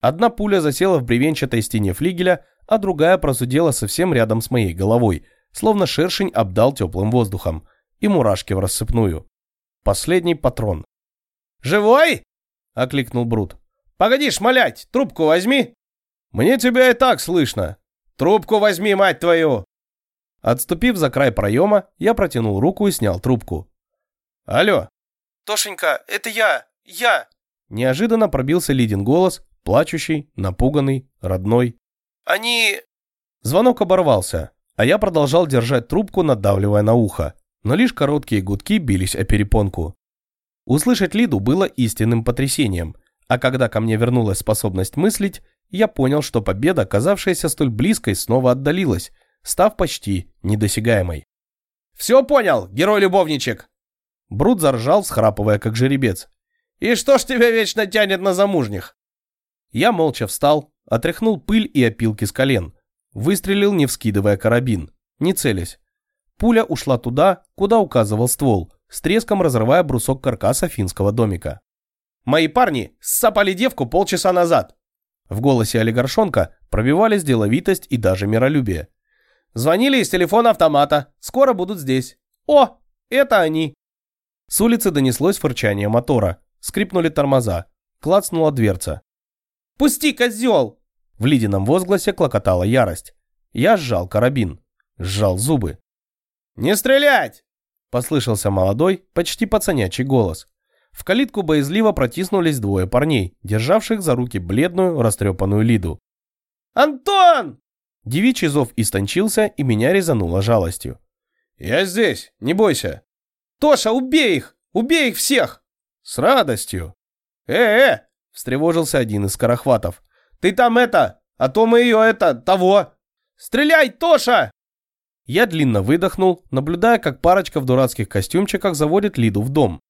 Одна пуля засела в бревенчатой стене флигеля, а другая просудела совсем рядом с моей головой, словно шершень обдал теплым воздухом, и мурашки в рассыпную. Последний патрон. «Живой?» — окликнул Брут. «Погоди шмалять, трубку возьми!» «Мне тебя и так слышно!» «Трубку возьми, мать твою!» Отступив за край проема, я протянул руку и снял трубку. «Алло!» «Тошенька, это я! Я!» Неожиданно пробился Лидин голос, плачущий, напуганный, родной. Они...» Звонок оборвался, а я продолжал держать трубку, надавливая на ухо, но лишь короткие гудки бились о перепонку. Услышать Лиду было истинным потрясением, а когда ко мне вернулась способность мыслить, я понял, что победа, казавшаяся столь близкой, снова отдалилась, став почти недосягаемой. «Все понял, герой-любовничек!» Брут заржал, схрапывая как жеребец. «И что ж тебя вечно тянет на замужних?» Я молча встал, Отряхнул пыль и опилки с колен. Выстрелил, не вскидывая карабин, не целясь. Пуля ушла туда, куда указывал ствол, с треском разрывая брусок каркаса финского домика. «Мои парни сцапали девку полчаса назад!» В голосе олигаршонка пробивались деловитость и даже миролюбие. «Звонили из телефона автомата. Скоро будут здесь. О, это они!» С улицы донеслось фырчание мотора. Скрипнули тормоза. Клацнула дверца. Пусти, козел!» В ледяном возгласе клокотала ярость. Я сжал карабин. Сжал зубы. «Не стрелять!» Послышался молодой, почти пацанячий голос. В калитку боязливо протиснулись двое парней, державших за руки бледную, растрепанную Лиду. «Антон!» Девичий зов истончился, и меня резануло жалостью. «Я здесь, не бойся!» «Тоша, убей их! Убей их всех!» «С радостью!» «Э-э! встревожился один из скорохватов. «Ты там это, а то мы ее это, того! Стреляй, Тоша!» Я длинно выдохнул, наблюдая, как парочка в дурацких костюмчиках заводит Лиду в дом.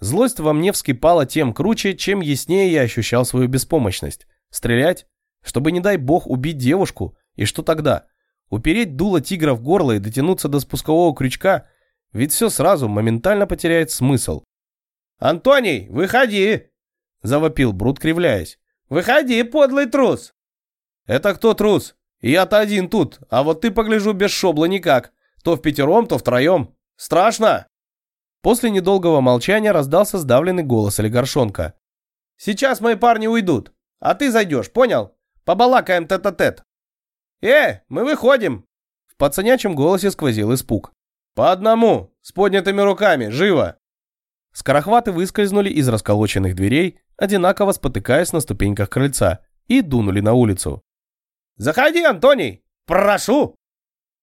Злость во мне вскипала тем круче, чем яснее я ощущал свою беспомощность. Стрелять? Чтобы, не дай бог, убить девушку? И что тогда? Упереть дуло тигра в горло и дотянуться до спускового крючка? Ведь все сразу моментально потеряет смысл. «Антоний, выходи!» – завопил Брут, кривляясь. «Выходи, подлый трус!» «Это кто трус? Я-то один тут, а вот ты, погляжу, без шобла никак. То в пятером, то втроем. Страшно!» После недолгого молчания раздался сдавленный голос Олигаршонка. «Сейчас мои парни уйдут, а ты зайдешь, понял? Побалакаем тет-а-тет». «Э, мы выходим!» В пацанячем голосе сквозил испуг. «По одному, с поднятыми руками, живо!» Скорохваты выскользнули из расколоченных дверей, одинаково спотыкаясь на ступеньках крыльца, и дунули на улицу. «Заходи, Антоний! Прошу!»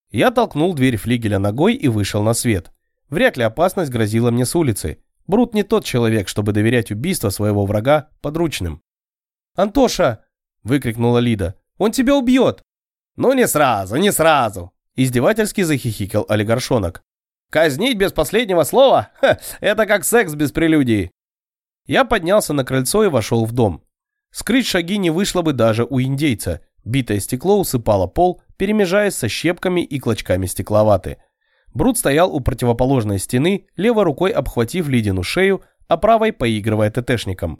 Я толкнул дверь флигеля ногой и вышел на свет. Вряд ли опасность грозила мне с улицы. Брут не тот человек, чтобы доверять убийство своего врага подручным. «Антоша!» – выкрикнула Лида. «Он тебя убьет!» «Ну не сразу, не сразу!» – издевательски захихикал олигаршонок. «Казнить без последнего слова? Ха, это как секс без прелюдии!» Я поднялся на крыльцо и вошел в дом. Скрыть шаги не вышло бы даже у индейца. Битое стекло усыпало пол, перемежаясь со щепками и клочками стекловаты. Брут стоял у противоположной стены, левой рукой обхватив Лидину шею, а правой поигрывая ТТшником.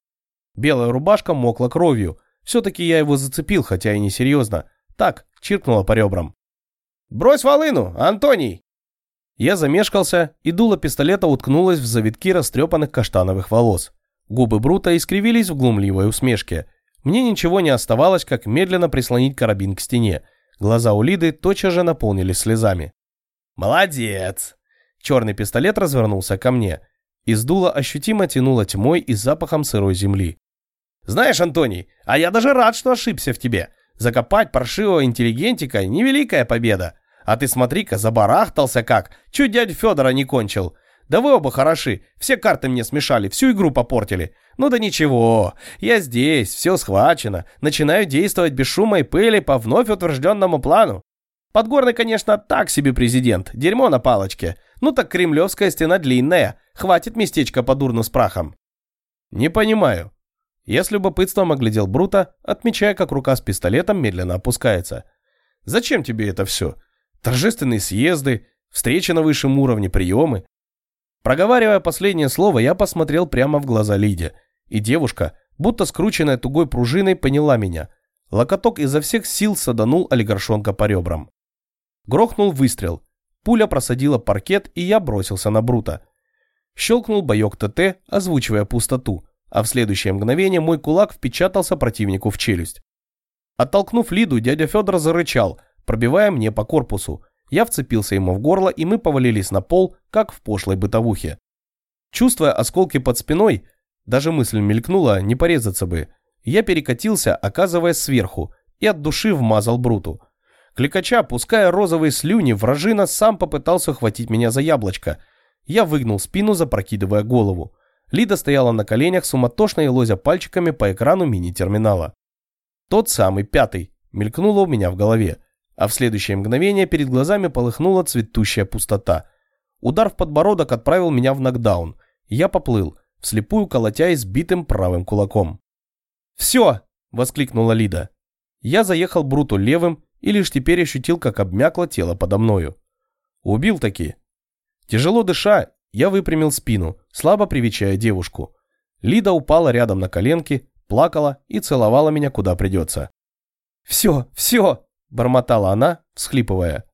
Белая рубашка мокла кровью. Все-таки я его зацепил, хотя и не серьезно. Так, чиркнула по ребрам. «Брось волыну, Антоний!» Я замешкался, и дуло пистолета уткнулось в завитки растрепанных каштановых волос. Губы Брута искривились в глумливой усмешке. Мне ничего не оставалось, как медленно прислонить карабин к стене. Глаза у Лиды тотчас же наполнились слезами. «Молодец!» Черный пистолет развернулся ко мне. Из дула ощутимо тянуло тьмой и запахом сырой земли. «Знаешь, Антоний, а я даже рад, что ошибся в тебе. Закопать паршивого интеллигентика – невеликая победа. А ты смотри-ка, забарахтался как, чуть дядь Федора не кончил. Да вы оба хороши, все карты мне смешали, всю игру попортили. Ну да ничего, я здесь, все схвачено, начинаю действовать без шума и пыли по вновь утвержденному плану. Подгорный, конечно, так себе президент, дерьмо на палочке. Ну так кремлевская стена длинная, хватит местечко по дурну с прахом. Не понимаю. Я с любопытством оглядел Брута, отмечая, как рука с пистолетом медленно опускается. Зачем тебе это все? Торжественные съезды, встречи на высшем уровне, приемы. Проговаривая последнее слово, я посмотрел прямо в глаза Лиде, и девушка, будто скрученная тугой пружиной, поняла меня. Локоток изо всех сил саданул олигаршонка по ребрам. Грохнул выстрел. Пуля просадила паркет, и я бросился на Брута. Щелкнул боек ТТ, озвучивая пустоту, а в следующее мгновение мой кулак впечатался противнику в челюсть. Оттолкнув Лиду, дядя Федор зарычал, пробивая мне по корпусу. Я вцепился ему в горло, и мы повалились на пол, как в пошлой бытовухе. Чувствуя осколки под спиной, даже мысль мелькнула, не порезаться бы. Я перекатился, оказываясь сверху, и от души вмазал Бруту. Кликача, пуская розовые слюни, вражина сам попытался ухватить меня за яблочко. Я выгнул спину, запрокидывая голову. Лида стояла на коленях, суматошно и лозя пальчиками по экрану мини-терминала. Тот самый пятый мелькнуло у меня в голове а в следующее мгновение перед глазами полыхнула цветущая пустота. Удар в подбородок отправил меня в нокдаун. Я поплыл, вслепую колотя избитым правым кулаком. «Все!» – воскликнула Лида. Я заехал Бруту левым и лишь теперь ощутил, как обмякло тело подо мною. Убил таки. Тяжело дыша, я выпрямил спину, слабо привечая девушку. Лида упала рядом на коленки, плакала и целовала меня куда придется. «Все, все!» бормотала она, всхлипывая.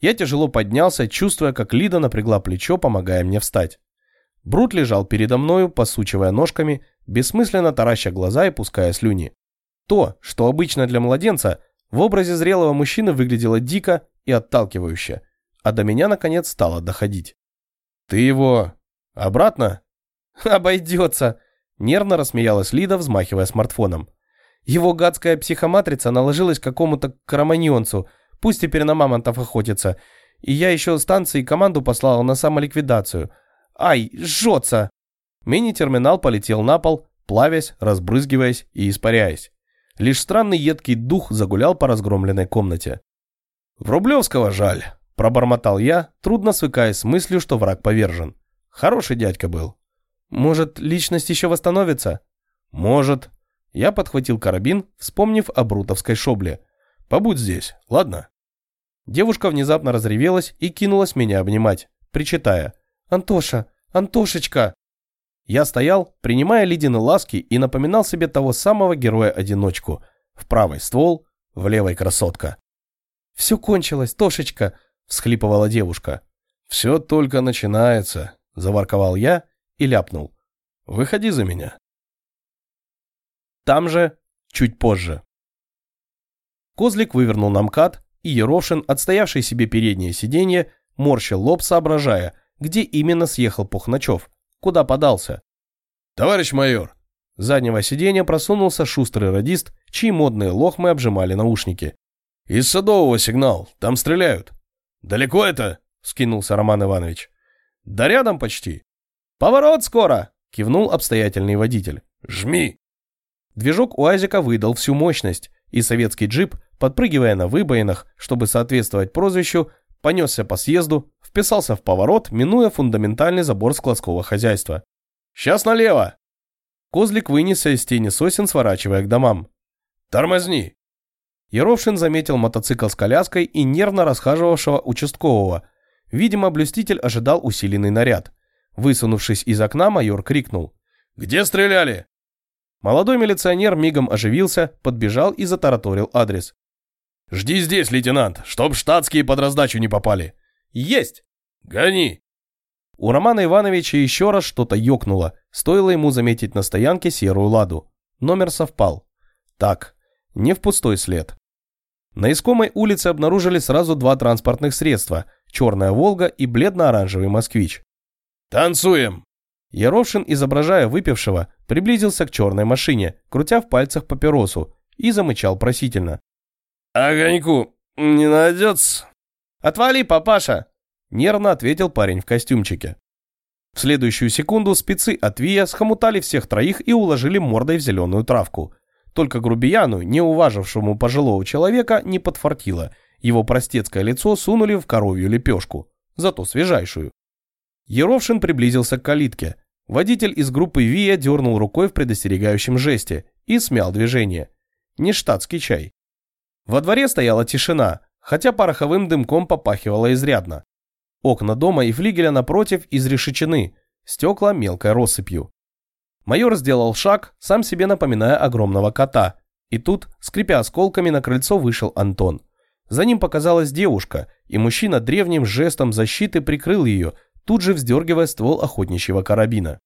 Я тяжело поднялся, чувствуя, как Лида напрягла плечо, помогая мне встать. Брут лежал передо мною, посучивая ножками, бессмысленно тараща глаза и пуская слюни. То, что обычно для младенца, в образе зрелого мужчины выглядело дико и отталкивающе, а до меня, наконец, стало доходить. «Ты его... обратно?» «Обойдется!» — нервно рассмеялась Лида, взмахивая смартфоном. Его гадская психоматрица наложилась какому-то кроманьонцу, пусть теперь на мамонтов охотится. И я еще станции команду послала на самоликвидацию. Ай, жжется!» Мини-терминал полетел на пол, плавясь, разбрызгиваясь и испаряясь. Лишь странный едкий дух загулял по разгромленной комнате. «Врублевского жаль», – пробормотал я, трудно свыкаясь с мыслью, что враг повержен. Хороший дядька был. «Может, личность еще восстановится?» «Может», Я подхватил карабин, вспомнив о брутовской шобле. «Побудь здесь, ладно?» Девушка внезапно разревелась и кинулась меня обнимать, причитая. «Антоша, Антошечка!» Я стоял, принимая Лидины ласки и напоминал себе того самого героя-одиночку. В правый ствол, в левой красотка. «Все кончилось, Тошечка!» – всхлипывала девушка. «Все только начинается», – заворковал я и ляпнул. «Выходи за меня». Там же, чуть позже. Козлик вывернул на МКАД, и Ерошин, отстоявший себе переднее сиденье, морщил лоб, соображая, где именно съехал Пухначев, куда подался. «Товарищ майор!» С заднего сиденья просунулся шустрый радист, чьи модные лохмы обжимали наушники. «Из Садового сигнал, там стреляют». «Далеко это?» – скинулся Роман Иванович. «Да рядом почти». «Поворот скоро!» – кивнул обстоятельный водитель. «Жми!» Движок УАЗика выдал всю мощность, и советский джип, подпрыгивая на выбоинах, чтобы соответствовать прозвищу, понесся по съезду, вписался в поворот, минуя фундаментальный забор складского хозяйства. «Сейчас налево!» Козлик вынесся из тени сосен, сворачивая к домам. «Тормозни!» Еровшин заметил мотоцикл с коляской и нервно расхаживавшего участкового. Видимо, блюститель ожидал усиленный наряд. Высунувшись из окна, майор крикнул. «Где стреляли?» Молодой милиционер мигом оживился, подбежал и затараторил адрес. «Жди здесь, лейтенант, чтоб штатские под раздачу не попали». «Есть!» «Гони!» У Романа Ивановича еще раз что-то ёкнуло, стоило ему заметить на стоянке серую ладу. Номер совпал. Так, не в пустой след. На искомой улице обнаружили сразу два транспортных средства – черная «Волга» и бледно-оранжевый «Москвич». «Танцуем!» Яровшин, изображая выпившего, приблизился к черной машине, крутя в пальцах папиросу, и замычал просительно. «Огоньку не найдется?» «Отвали, папаша!» – нервно ответил парень в костюмчике. В следующую секунду спецы от ВИА схомутали всех троих и уложили мордой в зеленую травку. Только грубияну, не уважившему пожилого человека, не подфартило. Его простецкое лицо сунули в коровью лепешку, зато свежайшую. Еровшин приблизился к калитке. Водитель из группы ВИА дернул рукой в предостерегающем жесте и смял движение. Не штатский чай. Во дворе стояла тишина, хотя пороховым дымком попахивало изрядно. Окна дома и флигеля напротив изрешечены, стекла мелкой россыпью. Майор сделал шаг, сам себе напоминая огромного кота. И тут, скрипя осколками, на крыльцо вышел Антон. За ним показалась девушка, и мужчина древним жестом защиты прикрыл ее, тут же вздергивая ствол охотничьего карабина.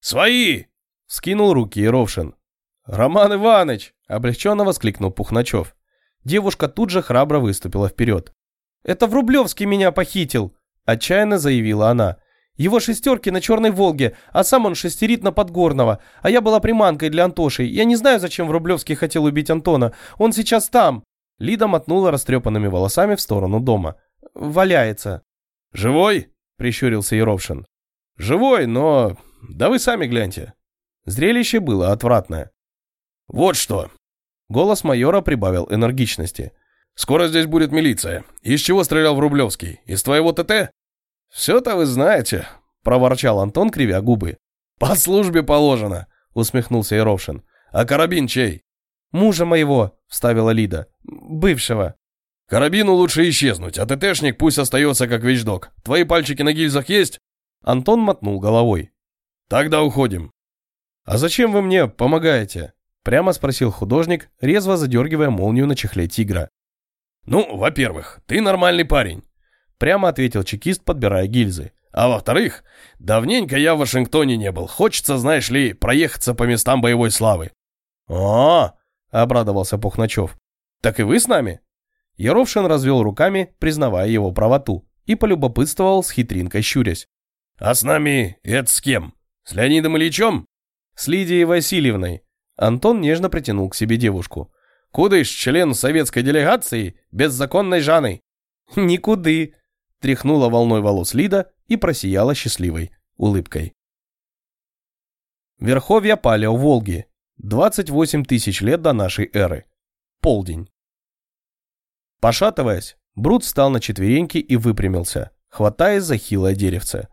«Свои!» – скинул руки Еровшин. «Роман Иванович!» – облегченно воскликнул Пухначев. Девушка тут же храбро выступила вперед. «Это Врублевский меня похитил!» – отчаянно заявила она. Его шестерки на Черной Волге, а сам он шестерит на Подгорного. А я была приманкой для Антоши. Я не знаю, зачем Врублевский хотел убить Антона. Он сейчас там. Лида мотнула растрепанными волосами в сторону дома. Валяется. «Живой?» – прищурился Еровшин. «Живой, но... Да вы сами гляньте». Зрелище было отвратное. «Вот что!» Голос майора прибавил энергичности. «Скоро здесь будет милиция. Из чего стрелял Врублевский? Из твоего ТТ?» «Все-то вы знаете», – проворчал Антон, кривя губы. «По службе положено», – усмехнулся Еровшин. «А карабин чей?» «Мужа моего», – вставила Лида. «Бывшего». «Карабину лучше исчезнуть, а ТТшник пусть остается как вещдок. Твои пальчики на гильзах есть?» Антон мотнул головой. «Тогда уходим». «А зачем вы мне помогаете?» Прямо спросил художник, резво задергивая молнию на чехле тигра. «Ну, во-первых, ты нормальный парень. Прямо ответил чекист, подбирая гильзы. А во-вторых, давненько я в Вашингтоне не был. Хочется, знаешь ли, проехаться по местам боевой славы. О, обрадовался Пухначев. Так и вы с нами? Яровшин развел руками, признавая его правоту, и полюбопытствовал с хитринкой щурясь. А с нами это с кем? С Леонидом Ильичем? С Лидией Васильевной. Антон нежно притянул к себе девушку. Кудыш, член советской делегации, беззаконной Жаной. Никуды, тряхнула волной волос Лида и просияла счастливой улыбкой. Верховья Палео Волги. 28 тысяч лет до нашей эры. Полдень. Пошатываясь, Брут встал на четвереньки и выпрямился, хватаясь за хилое деревце.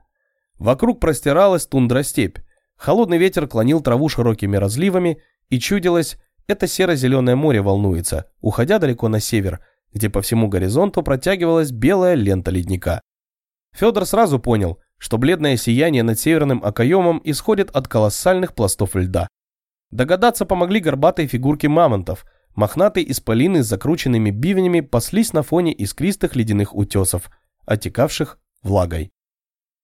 Вокруг простиралась тундра-степь. Холодный ветер клонил траву широкими разливами, И чудилось, это серо-зеленое море волнуется, уходя далеко на север, где по всему горизонту протягивалась белая лента ледника. Федор сразу понял, что бледное сияние над северным окоемом исходит от колоссальных пластов льда. Догадаться помогли горбатые фигурки мамонтов, мохнатые исполины с закрученными бивнями паслись на фоне искристых ледяных утесов, отекавших влагой.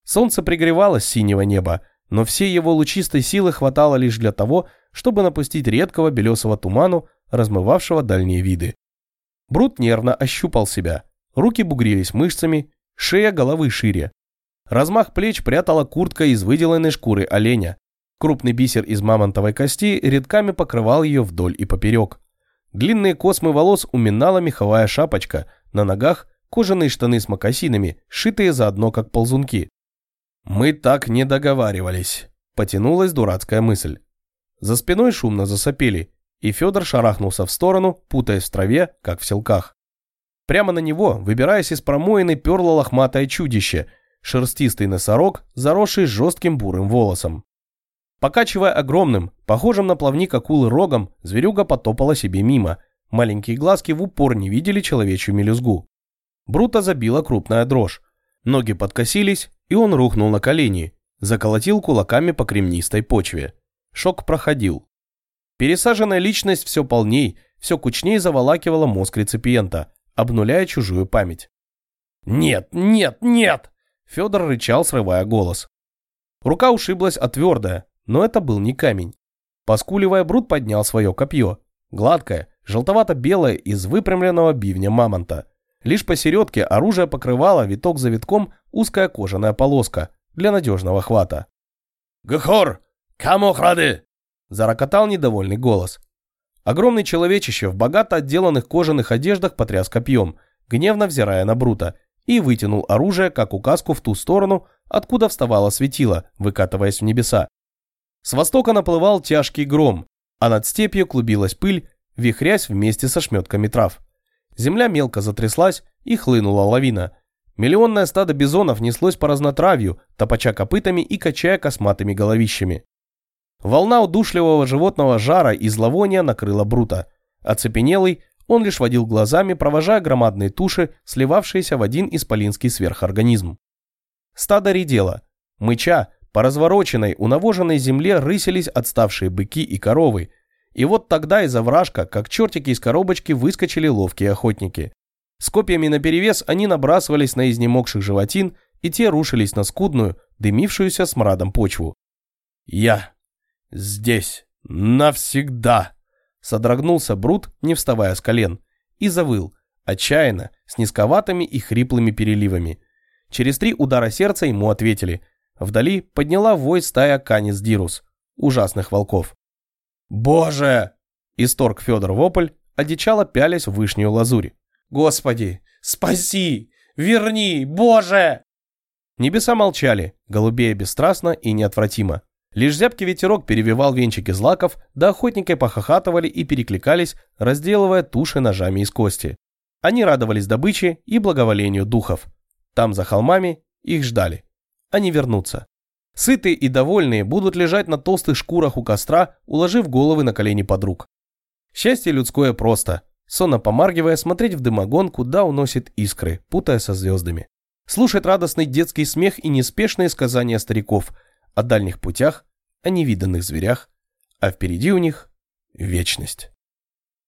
Солнце пригревалось синего неба, но всей его лучистой силы хватало лишь для того, чтобы напустить редкого белесого туману, размывавшего дальние виды. Брут нервно ощупал себя. Руки бугрились мышцами, шея головы шире. Размах плеч прятала куртка из выделанной шкуры оленя. Крупный бисер из мамонтовой кости редками покрывал ее вдоль и поперек. Длинные космы волос уминала меховая шапочка, на ногах кожаные штаны с мокасинами, сшитые заодно как ползунки. «Мы так не договаривались», – потянулась дурацкая мысль. За спиной шумно засопели, и Федор шарахнулся в сторону, путаясь в траве, как в селках. Прямо на него, выбираясь из промоины, перло лохматое чудище, шерстистый носорог, заросший жестким бурым волосом. Покачивая огромным, похожим на плавник акулы рогом, зверюга потопала себе мимо. Маленькие глазки в упор не видели человечью мелюзгу. Брута забила крупная дрожь. Ноги подкосились, и он рухнул на колени, заколотил кулаками по кремнистой почве. Шок проходил. Пересаженная личность все полней, все кучней заволакивала мозг реципиента, обнуляя чужую память. «Нет, нет, нет!» Федор рычал, срывая голос. Рука ушиблась от твердая, но это был не камень. Поскуливая, Брут поднял свое копье. Гладкое, желтовато-белое из выпрямленного бивня мамонта. Лишь посередке оружие покрывало виток за витком узкая кожаная полоска для надежного хвата. «Гхор! Камохрады!» Зарокотал недовольный голос. Огромный человечище в богато отделанных кожаных одеждах потряс копьем, гневно взирая на Брута, и вытянул оружие, как указку, в ту сторону, откуда вставало светило, выкатываясь в небеса. С востока наплывал тяжкий гром, а над степью клубилась пыль, вихрясь вместе со шметками трав. Земля мелко затряслась и хлынула лавина. Миллионное стадо бизонов неслось по разнотравью, топача копытами и качая косматыми головищами. Волна удушливого животного жара и зловония накрыла Брута. Оцепенелый, он лишь водил глазами, провожая громадные туши, сливавшиеся в один исполинский сверхорганизм. Стадо редело. Мыча, по развороченной, унавоженной земле рысились отставшие быки и коровы, и вот тогда из овражка, как чертики из коробочки, выскочили ловкие охотники. С копьями наперевес они набрасывались на изнемогших животин, и те рушились на скудную, дымившуюся смрадом почву. «Я здесь навсегда!» Содрогнулся Брут, не вставая с колен, и завыл, отчаянно, с низковатыми и хриплыми переливами. Через три удара сердца ему ответили. Вдали подняла вой стая Канис Дирус, ужасных волков. «Боже!» – исторг Федор вопль, одичало пялясь в вышнюю лазурь. «Господи, спаси! Верни! Боже!» Небеса молчали, голубея бесстрастно и неотвратимо. Лишь зябкий ветерок перевивал венчики злаков, да охотники похохатывали и перекликались, разделывая туши ножами из кости. Они радовались добыче и благоволению духов. Там, за холмами, их ждали. Они вернутся. Сытые и довольные будут лежать на толстых шкурах у костра, уложив головы на колени подруг. Счастье людское просто. Сонно помаргивая, смотреть в дымогон, куда уносит искры, путая со звездами. Слушать радостный детский смех и неспешные сказания стариков о дальних путях, о невиданных зверях, а впереди у них вечность.